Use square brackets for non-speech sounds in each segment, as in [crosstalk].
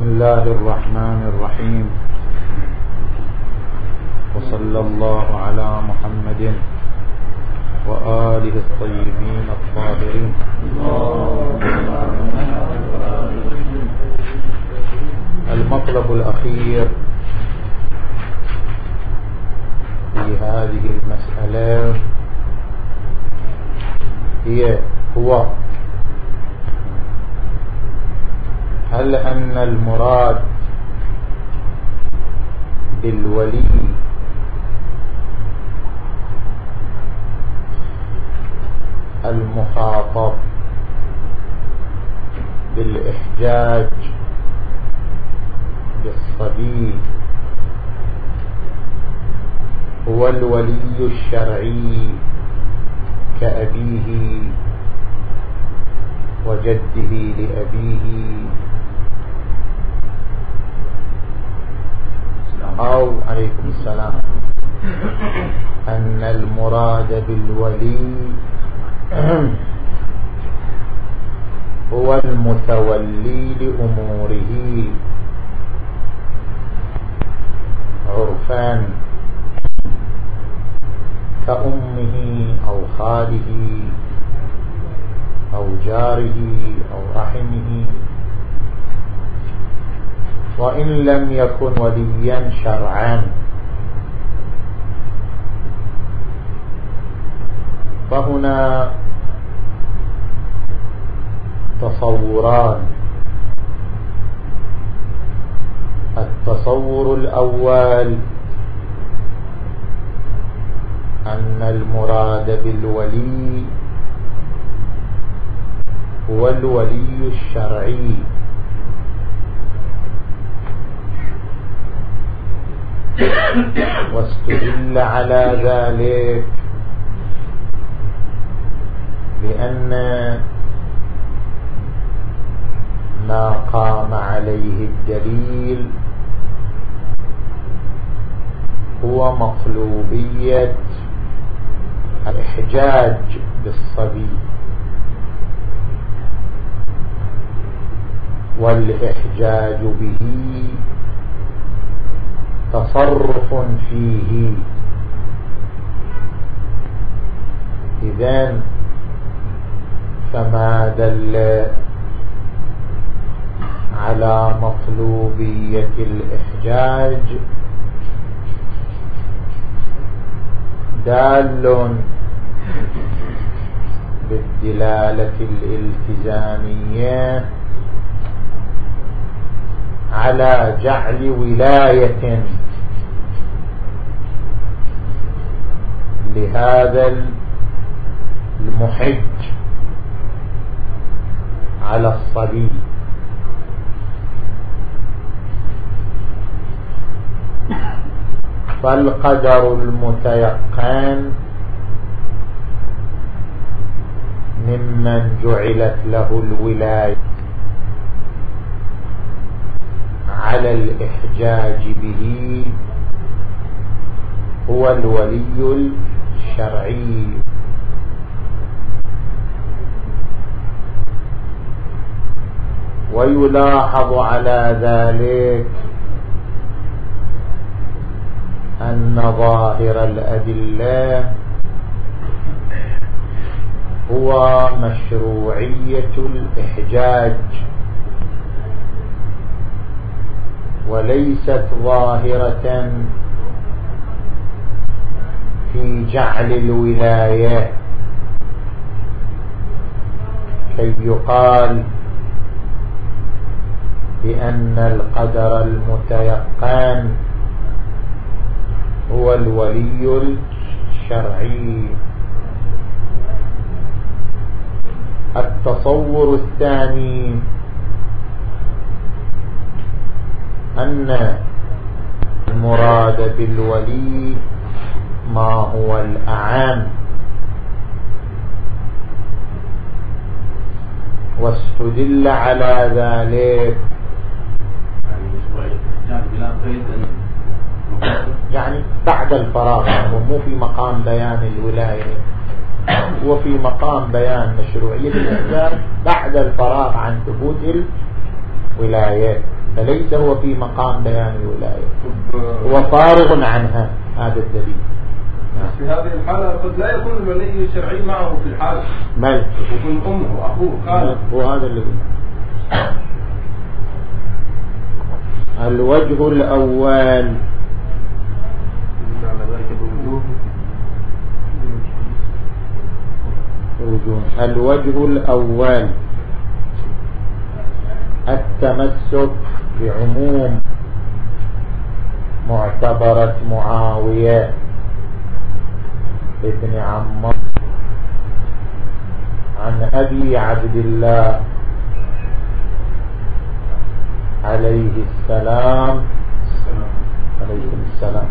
بسم الله الرحمن الرحيم. وصلى الله على محمد وآله الطيبين الطاهرين. المطلب الأخير في هذه المسألة هي هو هل أن المراد بالولي المخاطب بالإحجاج بالصبي هو الولي الشرعي كأبيه وجده لأبيه أو عليكم السلام. أن المراد بالولي هو المتولي لأموره. عرفان. كأمه أو خاله أو جاره أو رحمه. وإن لم يكن وليا شرعا. فهنا تصوران. التصور الأول أن المراد بالولي هو الولي الشرعي. واستدل على ذلك بأن ما قام عليه الدليل هو مطلوبية الإحجاج بالصبي والإحجاج به تصرف فيه. إذن فما دل على مطلوبية الإحجاج؟ دال بالدلالة الالتزامية على جعل ولاية لهذا المحج على الصليب. فالقدر المتيقن ممن جعلت له الولاية على الإحجاج به هو الولي الشرعي ويلاحظ على ذلك أن ظاهر الأدلة هو مشروعية الإحجاج وليست ظاهرة في جعل الولاية كي يقال بأن القدر المتيقن هو الولي الشرعي. التصور الثاني أن المراد بالولي ما هو الأعام واستدل على ذلك. يعني بعد الفراغ يعني مو في مقام بيان الولاية. وفي مقام بيان مشروعية الإحزاب بعد الفراغ عن ثبوت الولاية. فليس هو في مقام بيان الولاية. هو فارغ عنها هذا الدليل. في هذه الحالة قد لا يكون الولي الشرعي معه في الحال بل يكون أمه وأخوه خالد هو هذا الذي الوجه الأول. الوجه الأول. التمسك بعموم. معتبرة معاوية. ابن عمر عن أبي عبد الله عليه السلام. عليكم السلام.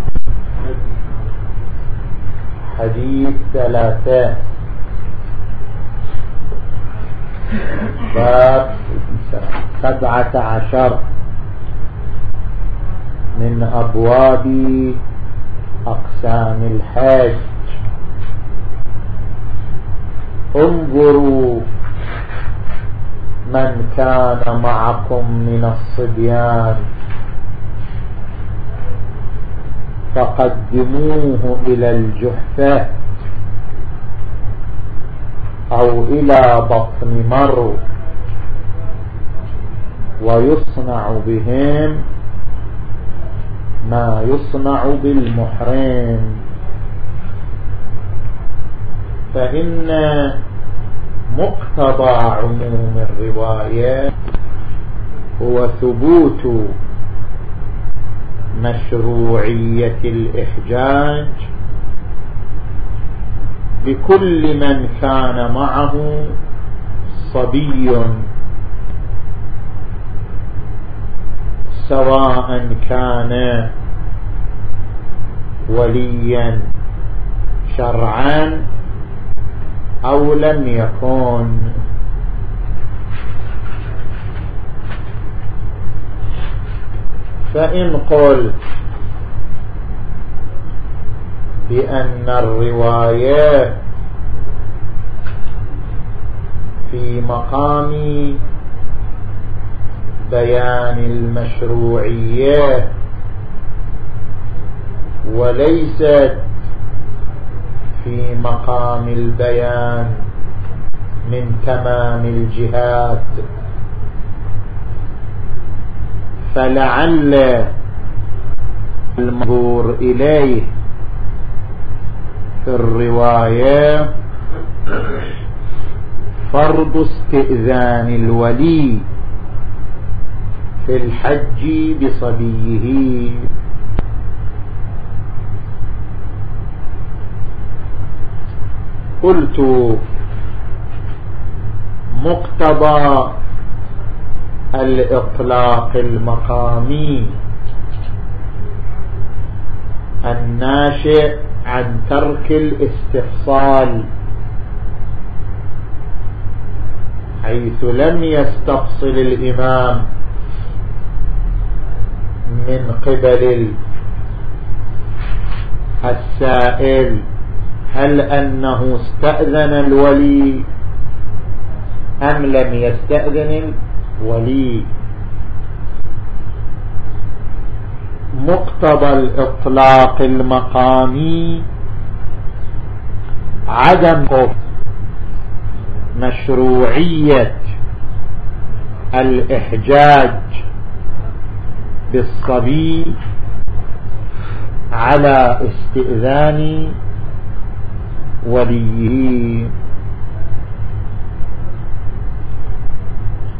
حديث ثلاثة. باب سبعة عشر. من أبواب أقسام الحج. انظروا من كان معكم من الصبيان. فقدموه إلى الجحفة أو إلى بطن مرو ويصنع بهم ما يصنع بالمحرم. فإن مقتضى عموم الرواية هو ثبوت مشروعية الإحجاج بكل من كان معه صبي سواء كان وليا شرعا أو لم يكن. فإن قلت بأن الرواية في مقام بيان المشروعية وليست في مقام البيان من تمام الجهات فلعل المنظور إليه في الرواية فرض استئذان الولي في الحج بصبيه. قلت مقتضى الإطلاق المقامي الناشئ عن ترك الاستفصال حيث لم يستفصل الإمام من قبل السائل. هل أنه استأذن الولي أم لم يستأذن الولي؟ مقتضى الإطلاق المقامي عدم مشروعية الإحجاج بالصبي على استئذان وليه.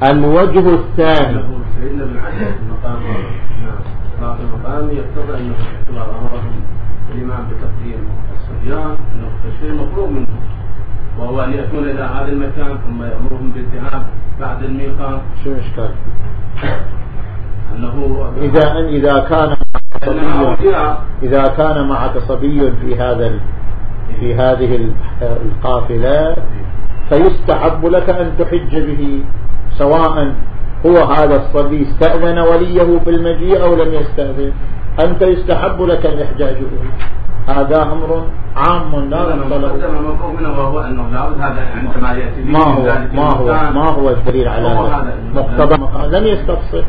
الوجه الثاني. بن علي المقام. نعم. المقام يقتضى انه باعتبار امرهم الإمام بتقديم الصبيان إنه التشريع مطلوب منه. وهو أن ياتون إلى هذا المكان ثم يأمرهم بالذهاب بعد الميقات. شو الاشكال؟ أنه اذا إذا كان إذا كان معك صبي في هذا في هذه القافلة فيستحب لك أن تحج به سواء هو هذا الصبي استأذن وليه في المجيء أو لم يستأذن. أنت يستحب لك الإحجاج به. هذا أمر عام لا ما هو ما هو ما هو الدليل على مقتضى لم يستفصل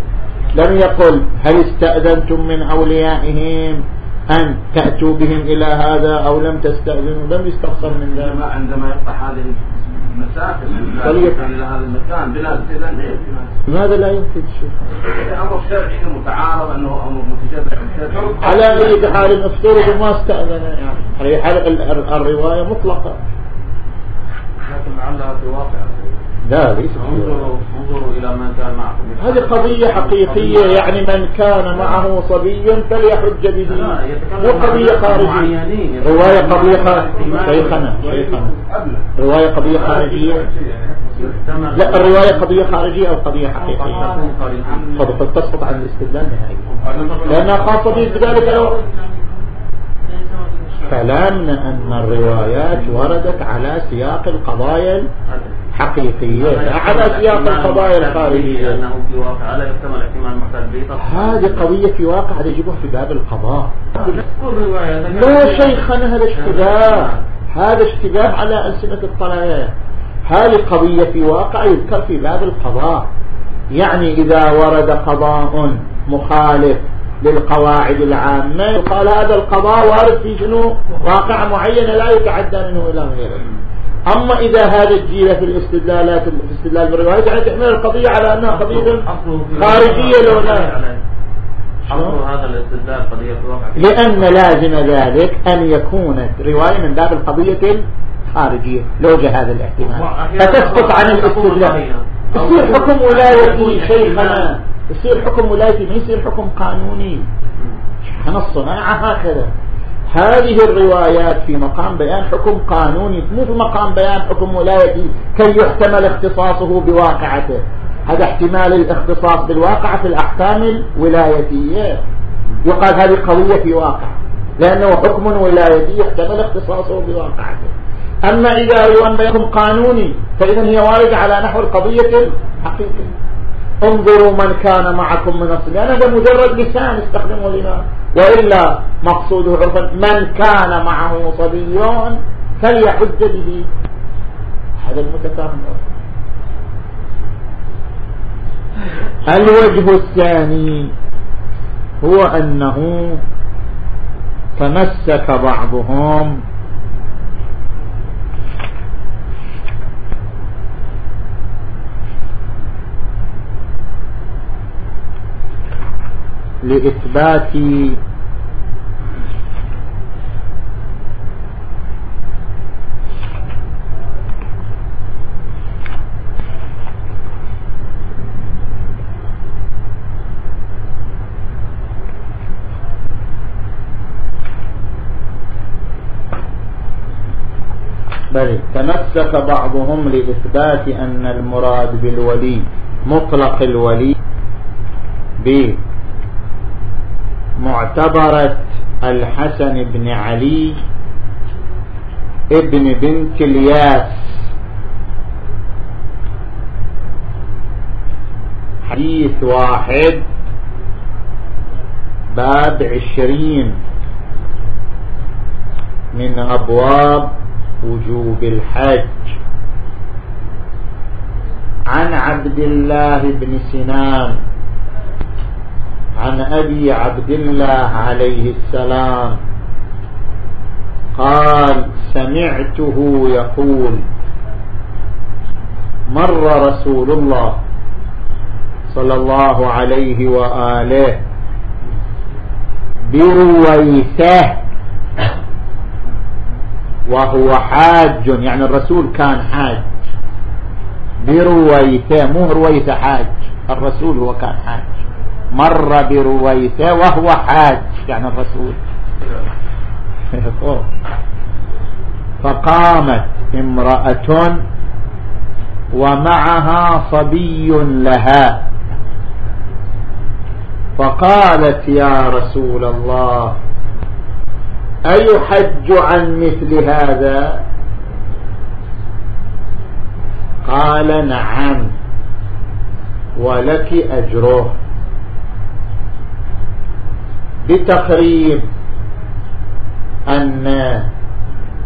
لم يقل هل استأذنتم من أوليائهم؟ أن تأتوا بهم إلى هذا أو لم تستأذنوا لم يستقصر من ذلك. عندما يفتح هذه المسافر إلى هذا المكان بلا استئذان لماذا لا يمكن الشيخ؟ أمر شرعي متعارض أنه أمر متشابه على أي حال افترض ما استأذن؟ يعني على حال الرواية مطلقة. لكن لعلها في واقع. لا ليس انظروا إلى من كان معكم. هذه قضية حقيقية يعني من كان معه صبي فليحج به. مو قضية خارجية. رواية قضية شيخنا شيخنا. رواية قضية خارجية. لا الرواية قضية خارجية أو قضية حقيقية. قد تسقط عن الاستدلال نهائيا لأنها خاصة بذلك لو كلامنا أن الروايات وردت على سياق القضايا الحقيقية لا على سياق القضايا الخارجية. هذه قضية في واقع هذا يجيبها في باب القضاء. لا شيخنا هذا اشتباه. هذا اشتباه على ألسنة الطلبة هذه قضية في واقع يذكر في باب القضاء. يعني إذا ورد قضاء مخالف للقواعد العامة يقال هذا القضاء وارد في شنو؟ واقع معينة لا يتعدى منه إلى غيره. أما إذا هذا الجيل في الاستدلالات في الاستدلال بالروايات يعني تحمل القضية على أنها قضية خارجية لو لا. هذا الاستدلال قضية لأن لازم ذلك أن يكون رواية من باب القضية الخارجية لو جاء هذا الاحتمال. فتسقط عن الاستدلال. يصير حكم ولاية شيخنا. يصير حكم ولايتي ما يصير حكم قانوني. إحنا الصناعة هكذا. هذه الروايات في مقام بيان حكم قانوني مو في مقام بيان حكم ولايتي كي يحتمل اختصاصه بواقعته. هذا احتمال الاختصاص بالواقع في الأحكام الولايتية. يقال هذه قوية في واقع لأنه حكم ولايتي يحتمل اختصاصه بواقعته. أما إذا هو بيان قانوني فإذا هي واردة على نحو القضية الحقيقية. انظروا من كان معكم من الصبيان هذا مجرد لسان استخدمه الإمام وإلا مقصوده عرفا من كان معه صبي فليحج به. هذا المتفاهم. الوجه الثاني هو أنه تمسك بعضهم لإثبات بل تمسك بعضهم لإثبات أن المراد بالولي مطلق الولي معتبرة الحسن بن علي ابن بنت الياس. حديث واحد باب عشرين. من أبواب وجوب الحج. عن عبد الله بن سنان عن أبي عبد الله عليه السلام قال سمعته يقول مر رسول الله صلى الله عليه وآله برويثه وهو حاج يعني الرسول كان حاج. برويثه مو رويثه حاج. الرسول هو كان حاج. مر برويثة وهو حاج يعني الرسول. فقامت امرأة ومعها صبي لها. فقالت يا رسول الله أيحج عن مثل هذا؟ قال نعم ولك أجره. بتقريب أن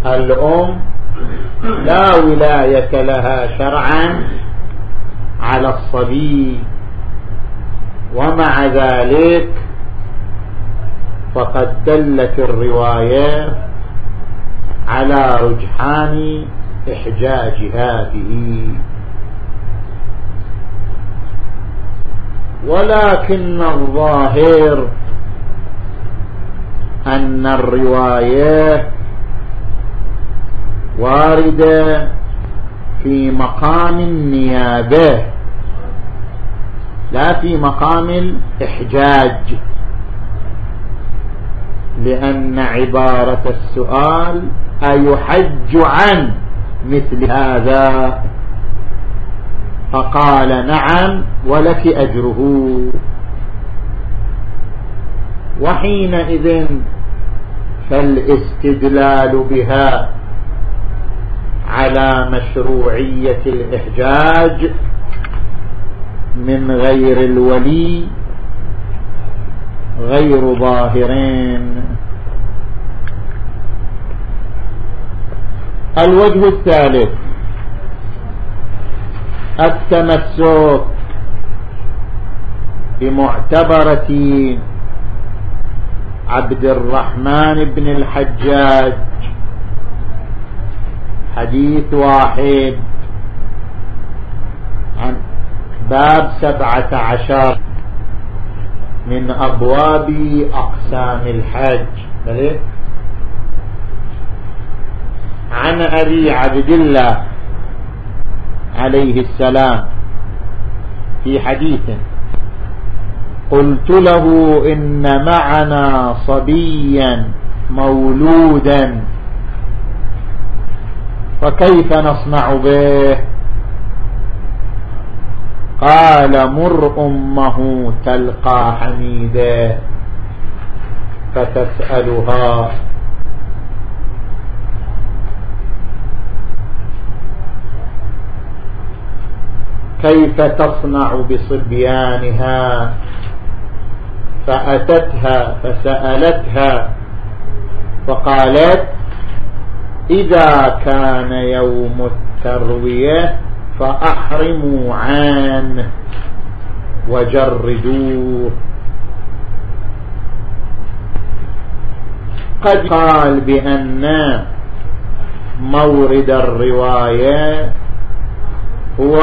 الأم لا ولاية لها شرعا على الصبي. ومع ذلك فقد دلت الرواية على رجحان إحجاج هذه. ولكن الظاهر أن الرواية واردة في مقام النيابة لا في مقام الإحجاج. لأن عبارة السؤال أيحج عن مثل هذا؟ فقال نعم ولك أجره. وحينئذ فالاستدلال بها على مشروعية الإحجاج من غير الولي غير ظاهرين. الوجه الثالث التمسك بمعتبرة عبد الرحمن بن الحجاج. حديث واحد. عن باب سبعة عشر. من أبواب أقسام الحج. عن أبي عبد الله عليه السلام. في حديث قلت له إن معنا صبيا مولودا. فكيف نصنع به؟ قال مر أمه تلقى حميدا فتسألها. كيف تصنع بصبيانها؟ فأتتها فسألتها فقالت إذا كان يوم التروية فأحرموا عنه وجردوه. قد قال بأن مورد الرواية هو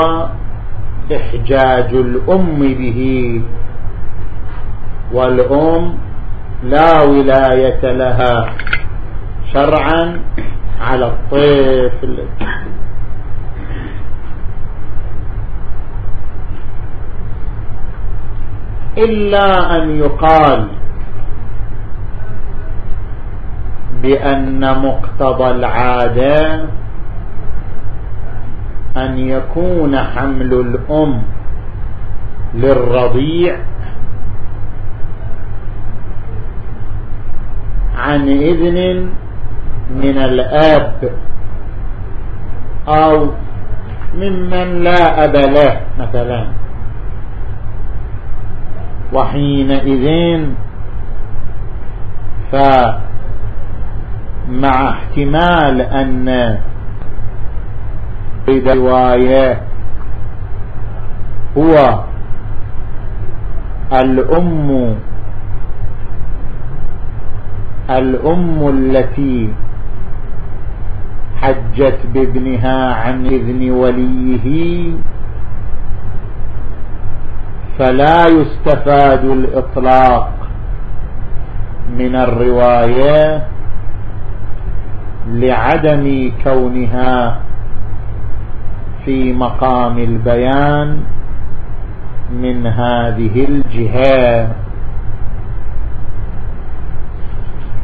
إحجاج الأم به والأم لا ولاية لها شرعا على الطفل. إلا أن يقال بأن مقتضى العادة أن يكون حمل الأم للرضيع عن إذن من الآب أو ممن لا أب له مثلا. وحينئذ فمع احتمال أن رواية هو الأم الأم التي حجت بابنها عن إذن وليه فلا يستفاد الإطلاق من الرواية لعدم كونها في مقام البيان من هذه الجهة.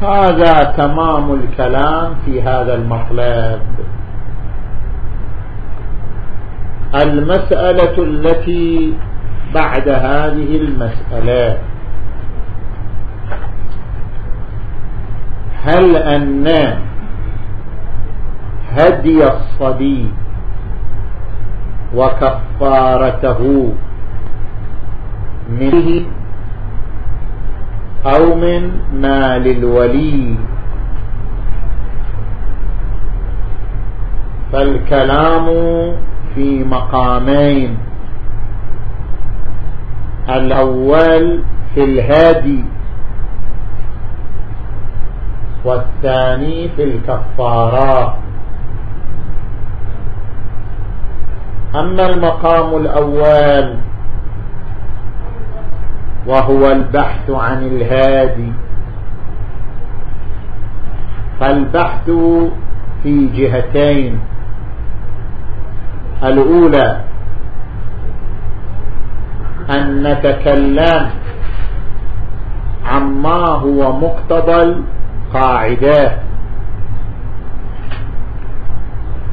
هذا تمام الكلام في هذا المطلب. المسألة التي بعد هذه المسألة. هل أن هدي الصبي وكفارته منه أو من مال الولي. فالكلام في مقامين. الأول في الهادي والثاني في الكفارات أما المقام الأول وهو البحث عن الهادي. فالبحث في جهتين. الأولى أن نتكلم عما هو مقتضى القاعدات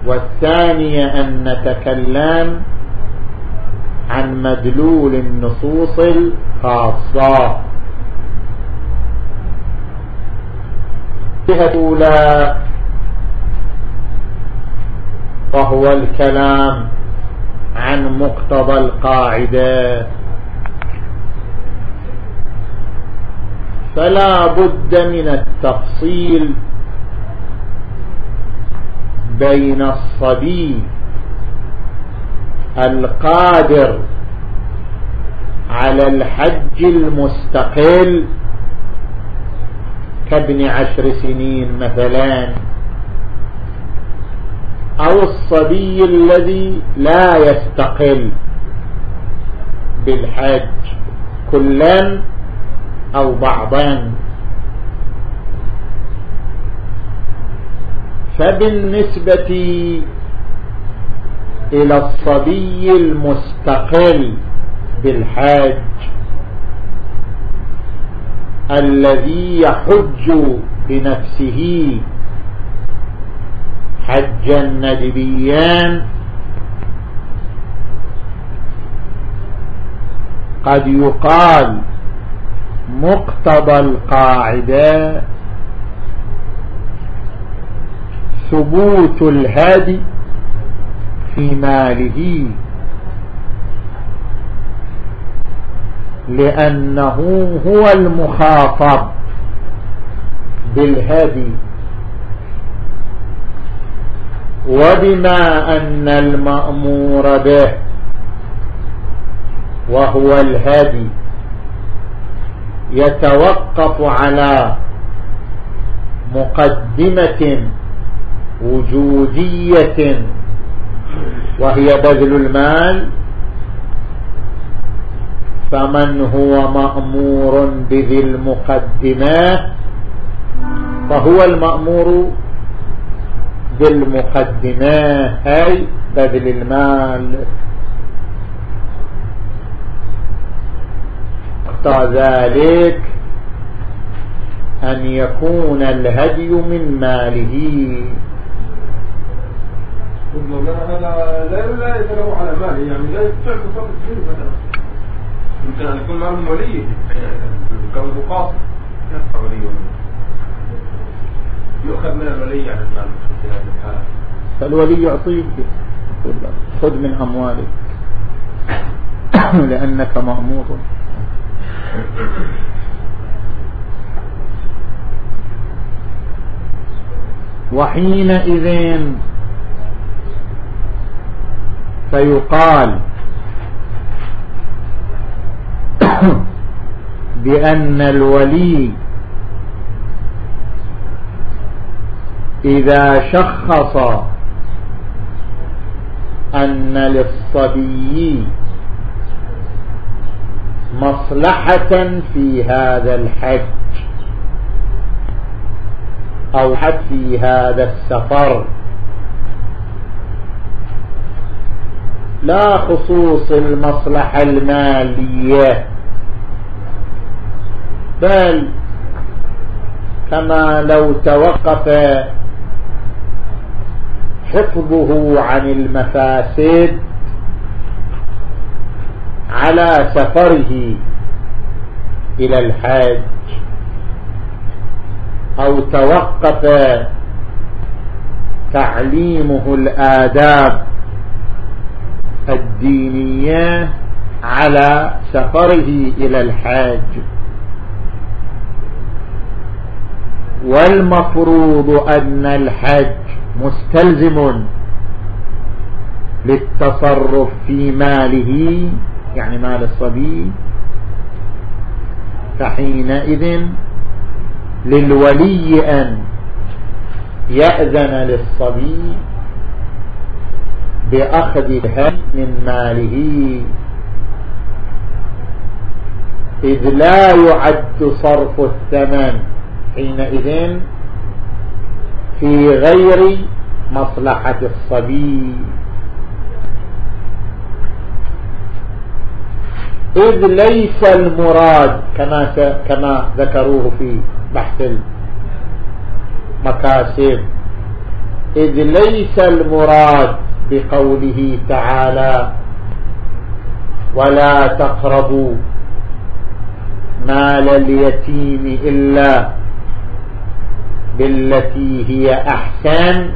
والثانية أن نتكلم عن مدلول النصوص الخاصة. الجهة الأولى وهو الكلام عن مقتضى القاعدة. فلا بد من التفصيل بين الصبي القادر على الحج المستقل كابن عشر سنين مثلا أو الصبي الذي لا يستقل بالحج كلا أو بعضا. فبالنسبة إلى الصبي المستقل بالحاج الذي يحج بنفسه حجا ندبيا قد يقال مقتضى القاعدة ثبوت الهادي في ماله. لأنه هو المخاطب بالهدي. وبما أن المأمور به وهو الهدي. يتوقف على مقدمة وجودية وهي بذل المال. فمن هو مأمور بذي المقدمات فهو المأمور بالمقدمات أي بذل المال. ذلك أن يكون الهدي من ماله. هذا لا لا يتلو على ماله يعني لا يستطيع تصرف فيه مثلا يكون معهم ولي ولي يؤخذ من الولي عن المال في هذه الحاله فالولي يعطيك خذ من أموالك. [coughs] لأنك مأمور. وحينئذ فيقال بأن الولي إذا شخص أن للصبي مصلحة في هذا الحج أو حتى في هذا السفر. لا خصوص المصلحة المالية. بل كما لو توقف حفظه عن المفاسد على سفره إلى الحج أو توقف تعليمه الآداب الدينية على سفره إلى الحاج. والمفروض أن الحج مستلزم للتصرف في ماله يعني مال الصبي فحينئذ للولي أن يأذن للصبي بأخذ الهم من ماله. إذ لا يعد صرف الثمن حينئذ في غير مصلحة الصبي. إذ ليس المراد كما كما ذكروه في بحث المكاسب. إذ ليس المراد بقوله تعالى ولا تقربوا مال اليتيم إلا بالتي هي أحسن.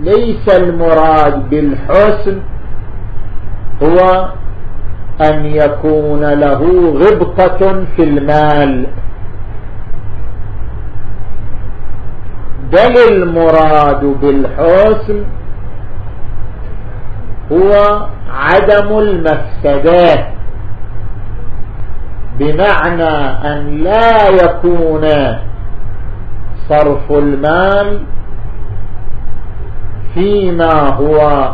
ليس المراد بالحسن هو أن يكون له غبطة في المال. بل المراد بالحسن هو عدم المفسدات بمعنى أن لا يكون صرف المال فيما هو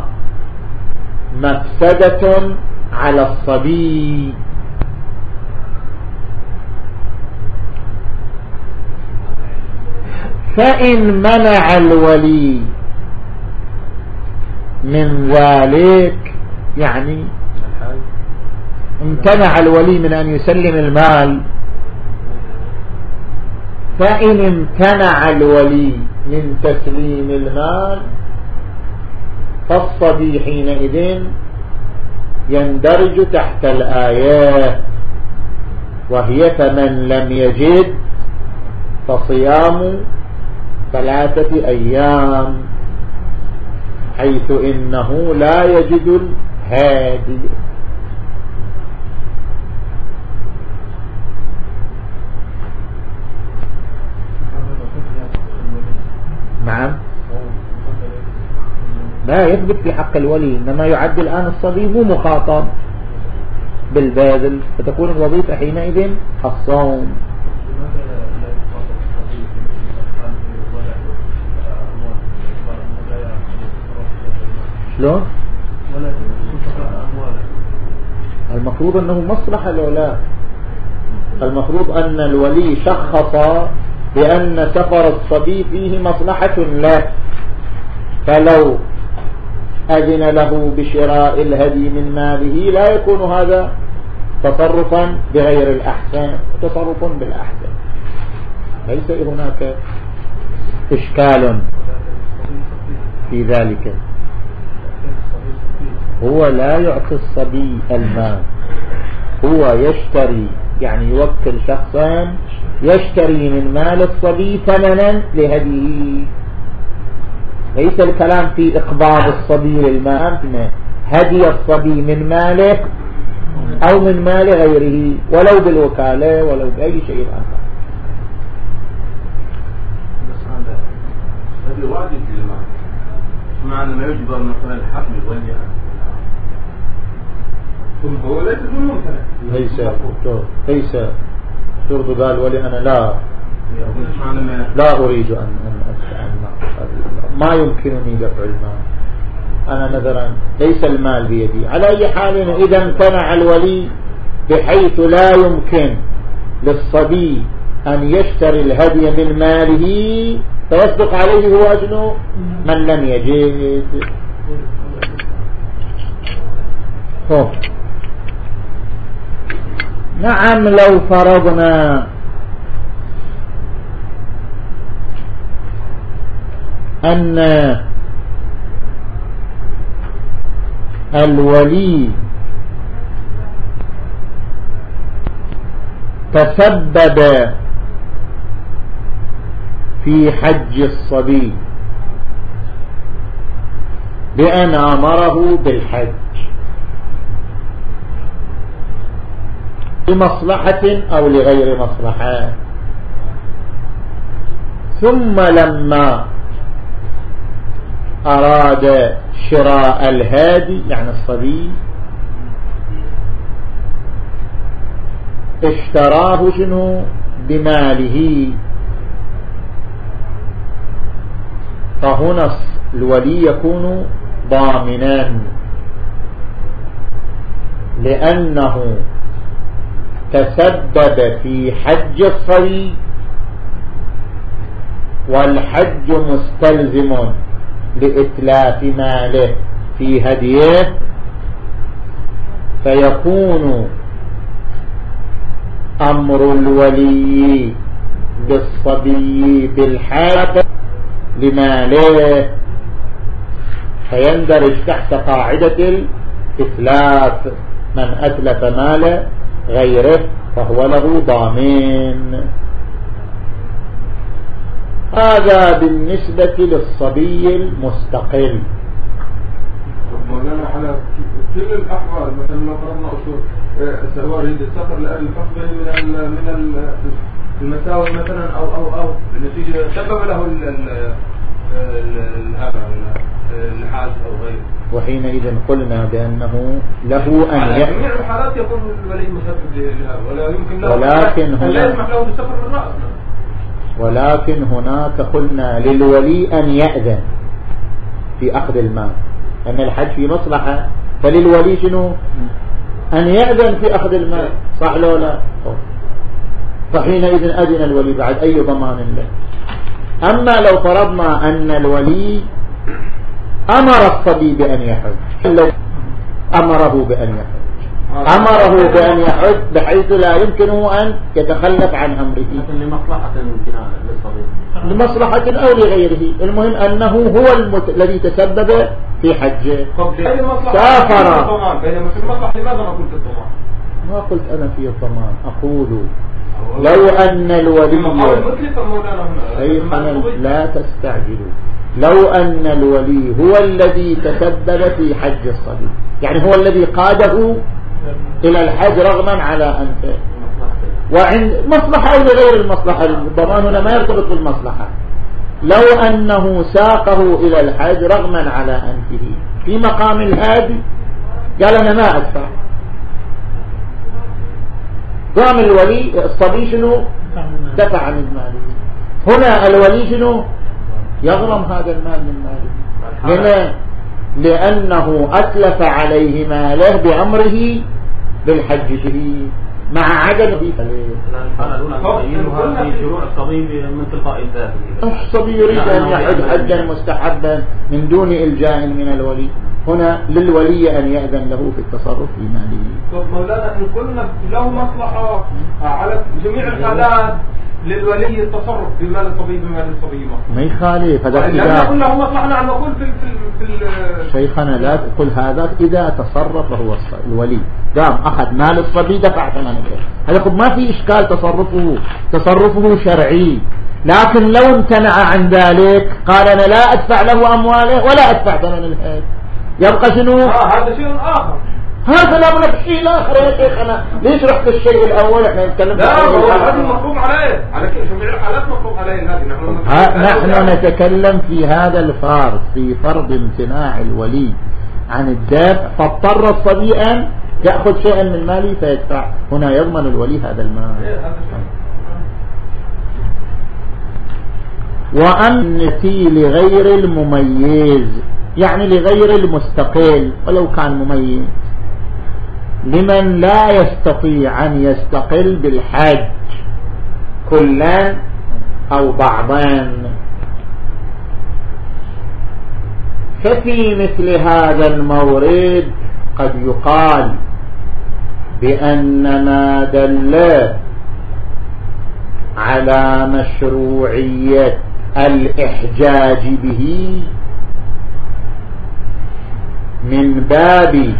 مفسدة على الصبي. فإن منع الولي من ذلك يعني امتنع الولي من أن يسلم المال فإن امتنع الولي من تسليم المال فالصبي حينئذ يندرج تحت الآيات وهي فمن لم يجد فصيام ثلاثة أيام حيث إنه لا يجد الهادي. نعم. لا يثبت في حق الولي إنما يعد الآن الصبي مو مخاطب بالباذل فتكون الوظيفة حينئذ الصوم. شلون المفروض أنه مصلحة الأولاد المفروض أن الولي شخص بأن سفر الصبي فيه مصلحة له. فلو أذن له بشراء الهدي من ماله لا يكون هذا تصرفا بغير الأحسن تصرف بالأحسن. ليس هناك إشكال في ذلك. هو لا يعطي الصبي المال. هو يشتري يعني يوكل شخصا يشتري من مال الصبي ثمنا لهديه. ليس الكلام في إقباض الصبي للمال هدي الصبي من ماله أو من مال غيره ولو بالوكالة ولو بأي شيء آخر. بس هذا هذه واجب للمال. معنى ما يجبر مثلا الحكم يولي هو ليس ليس ليس شرط قال ولي أنا لا. لا أريد أن أن ما يمكنني دفع المال. أنا نذرا ليس المال بيدي. على أي حال إذا امتنع الولي بحيث لا يمكن للصبي أن يشتري الهدي من ماله فيصدق عليه هو أجنه؟ من لم يجد. نعم لو فرضنا. أن الولي تسبب في حج الصبي بأن أمره بالحج. لمصلحة أو لغير مصلحة. ثم لما أراد شراء الهادي يعني الصبي اشتراه شنو؟ بماله. فهنا الولي يكون ضامنا لأنه تسبب في حج الصبي والحج مستلزم لإتلاف ماله في هديه فيكون أمر الولي بالصبي بالحاجة لماله. فيندرج تحت قاعدة الإتلاف من أتلف مال غيره فهو له ضامن. هذا بالنسبة للصبي المستقل. مولانا على كل الأحوال مثلا لو فرضنا أصول سواء يريد السفر لأهل الحقبة من من المساوي مثلا أو أو أو بنتيجة سبب له هذا النحاس أو غيره. وحينئذ قلنا بأنه له أن على جميع الحالات يكون الولي مسبب لهذا ولا يمكن له ولكن هنا لا يسمح له بالسفر بالرأس ولكن هناك قلنا للولي أن يأذن في أخذ المال. أن الحج في مصلحة. فللولي شنو؟ أن يأذن في أخذ المال. صح لو لا؟ فحينئذ أذن الولي بعد أي ضمان له. أما لو فرضنا أن الولي أمر الصبي بأن يحج. أمره بأن يحج. أمره بأن يحج بحيث لا يمكنه أن يتخلف عن أمره. لمصلحة لمصلحة أو لغيره. المهم أنه هو المت... الذي تسبب في حجه سافر. لماذا ما قلت الضمان ما قلت أنا في الضمان أقول لو أن الولي شيخنا لا تستعجلوا. لو أن الولي هو الذي تسبب في حج الصبي. يعني هو الذي قاده إلى الحج رغما على أنفه. وعند مصلحة أو لغير المصلحة الضمان هنا ما يرتبط بالمصلحة. لو أنه ساقه إلى الحج رغما على أنفه. في مقام الهادي قال أنا ما أدفع. قام الولي الصبي شنو؟ دفع عن المال. هنا الولي شنو؟ يغرم هذا المال من ماله. هنا لأنه أتلف عليه ماله بأمره بالحج به مع عدم في الصبي من تلقاء ذاته الصبي يريد أن يحج حجا مستحبا من دون إلجاء من الولي. هنا للولي أن يأذن له في التصرف في ماله طب مولانا إن قلنا له مصلحة على جميع الحالات للولي التصرف بمال الصبي بمال الصبي ما يخالف هذا إذا يكن له مصلحة نعم نقول في في في شيخنا لا تقول هذا إذا تصرف هو الولي. قام أخذ مال الصبي دفع ثمنه. هذا ما في إشكال تصرفه. تصرفه شرعي. لكن لو امتنع عن ذلك قال أنا لا أدفع له أمواله ولا أدفع ثمن الهيد يبقى شنو؟ آه هذا شيء آخر. هذا لا من الشيء الآخر يا شيخنا ليش رحت الشيء الأول؟ إحنا نتكلم لا هو هذا مفروض عليه. على جميع الحالات مفروض عليه. هذه نحن نحن نتكلم في هذا الفرض في فرض امتناع الولي عن الدافع فاضطر الصبي أن يأخذ شيئا من ماله فيدفع. هنا يضمن الولي هذا المال. وأنتي لغير المميز يعني لغير المستقل ولو كان مميز. لمن لا يستطيع أن يستقل بالحج كلا أو بعضا ففي مثل هذا المورد قد يقال بأن ما دل على مشروعية الإحجاج به من باب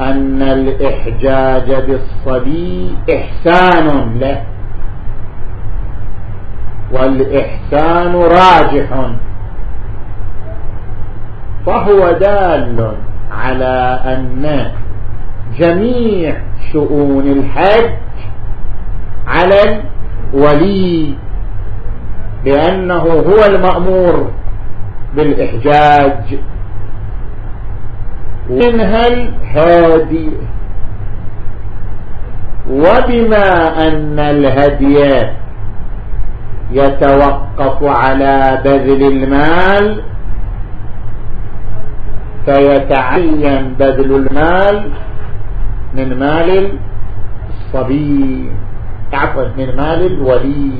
أن الإحجاج بالصبي إحسان له. والإحسان راجح. فهو دال على أن جميع شؤون الحج على الولي لأنه هو المأمور بالإحجاج. منها الهادي وبما أن الهدي يتوقف على بذل المال فيتعين بذل المال من مال الصبي. عفوا من مال الولي.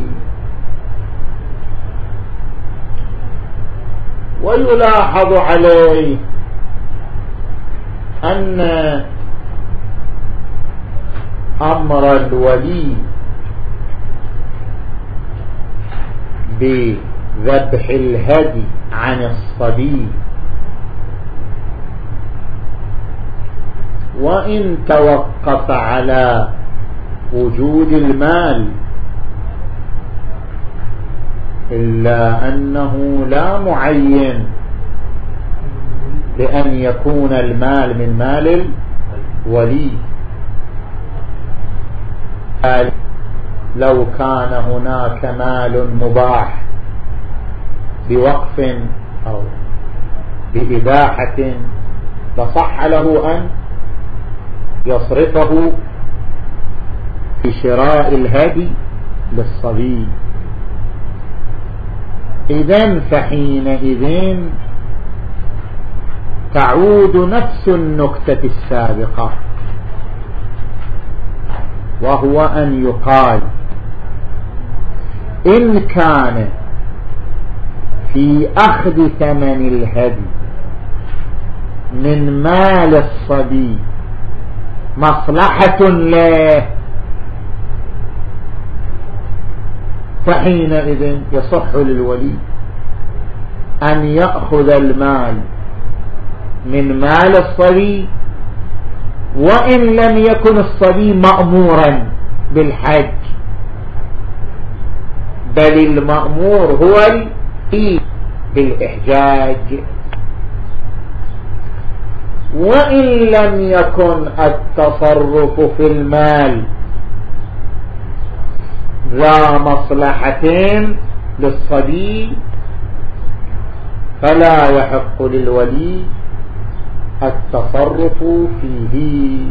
ويلاحظ عليه أن أمر الولي بذبح الهدي عن الصبي. وإن توقف على وجود المال إلا أنه لا معين لأن يكون المال من مال الولي. لو كان هناك مال مباح بوقف أو بإباحة فصح له أن يصرفه في شراء الهدي للصبي. إذا فحينئذ تعود نفس النكتة السابقة. وهو أن يقال إن كان في أخذ ثمن الهدي من مال الصبي مصلحة له فحينئذ يصح للولي أن يأخذ المال من مال الصبي وإن لم يكن الصبي مأمورا بالحج. بل المأمور هو بالإحجاج. وإن لم يكن التصرف في المال ذا مصلحتين للصبي فلا يحق للولي التصرف فيه.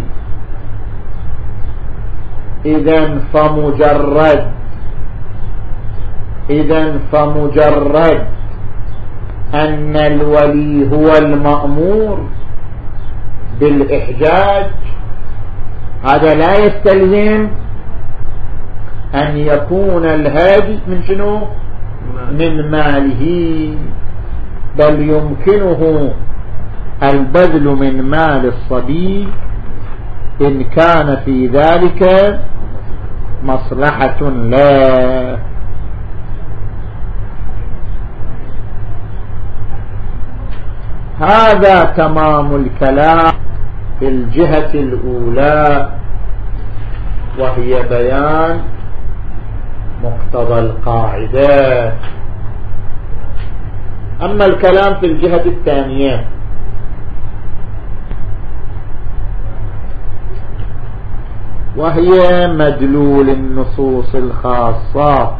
إذا فمجرد إذا فمجرد أن الولي هو المأمور بالإحجاج هذا لا يستلزم أن يكون الهادي من شنو؟ من ماله. بل يمكنه البذل من مال الصبي إن كان في ذلك مصلحة لا. هذا تمام الكلام في الجهة الأولى وهي بيان مقتضى القاعدة. أما الكلام في الجهة الثانية وهي مدلول النصوص الخاصة.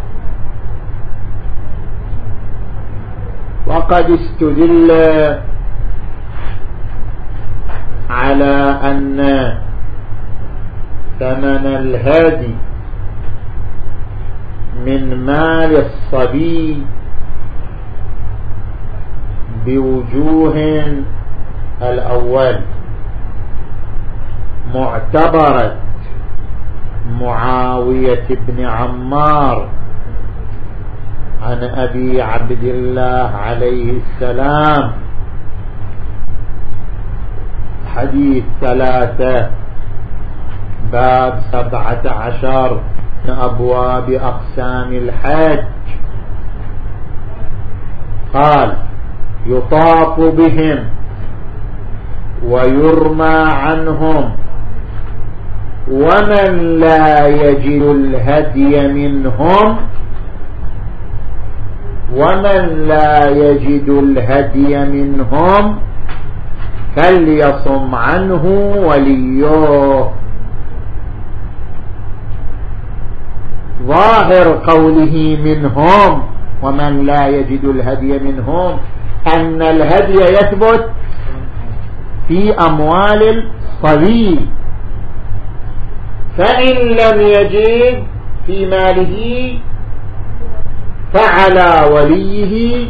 وقد استدل على أن ثمن الهادي من مال الصبي بوجوه الأول معتبرة. معاوية بن عمار عن أبي عبد الله عليه السلام. حديث ثلاثة باب سبعة عشر من أبواب أقسام الحج. قال يطاف بهم ويرمى عنهم. ومن لا يجد الهدي منهم ومن لا يجد الهدي منهم فليصم عنه وليه. ظاهر قوله منهم ومن لا يجد الهدي منهم أن الهدي يثبت في أموال الصبي. فإن لم يجد في ماله فعلى وليه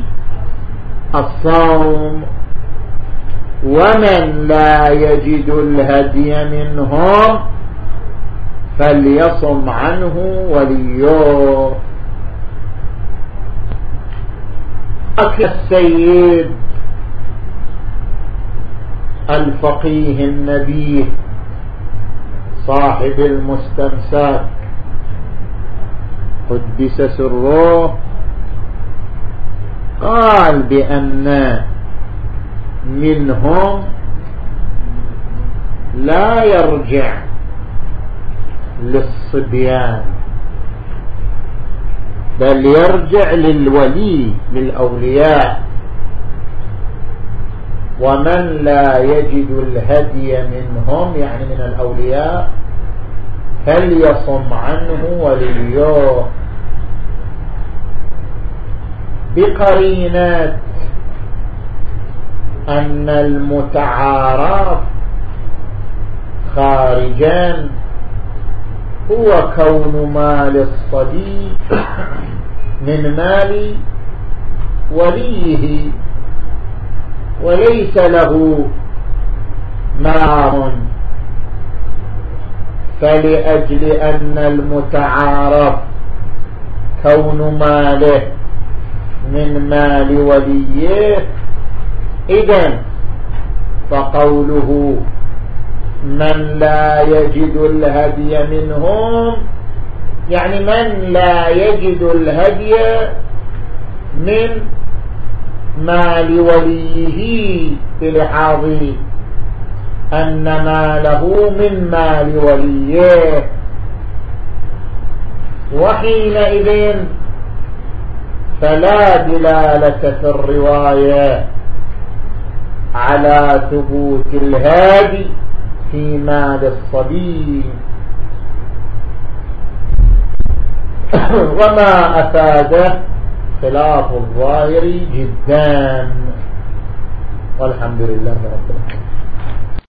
الصوم. ومن لا يجد الهدي منهم فليصم عنه وليه. السيد الفقيه النبيه. صاحب المستمساك. قدس سره. قال بأن منهم لا يرجع للصبيان بل يرجع للولي للأولياء. ومن لا يجد الهدي منهم يعني من الأولياء فليصم عنه وليه بقرينات أن المتعارف خارجان هو كون مال الصديق من مال وليه. وليس له مار. فلأجل أن المتعارف كون ماله من مال وليه إذن فقوله من لا يجد الهدي منهم يعني من لا يجد الهدي من مال وليه بلحاظ أن ماله من مال وليه. وحينئذ فلا دلالة في الرواية على ثبوت الهادي في مال الصبي. [coughs] وما أفاده خلاف الظاهر جدا. والحمد لله رب العالمين.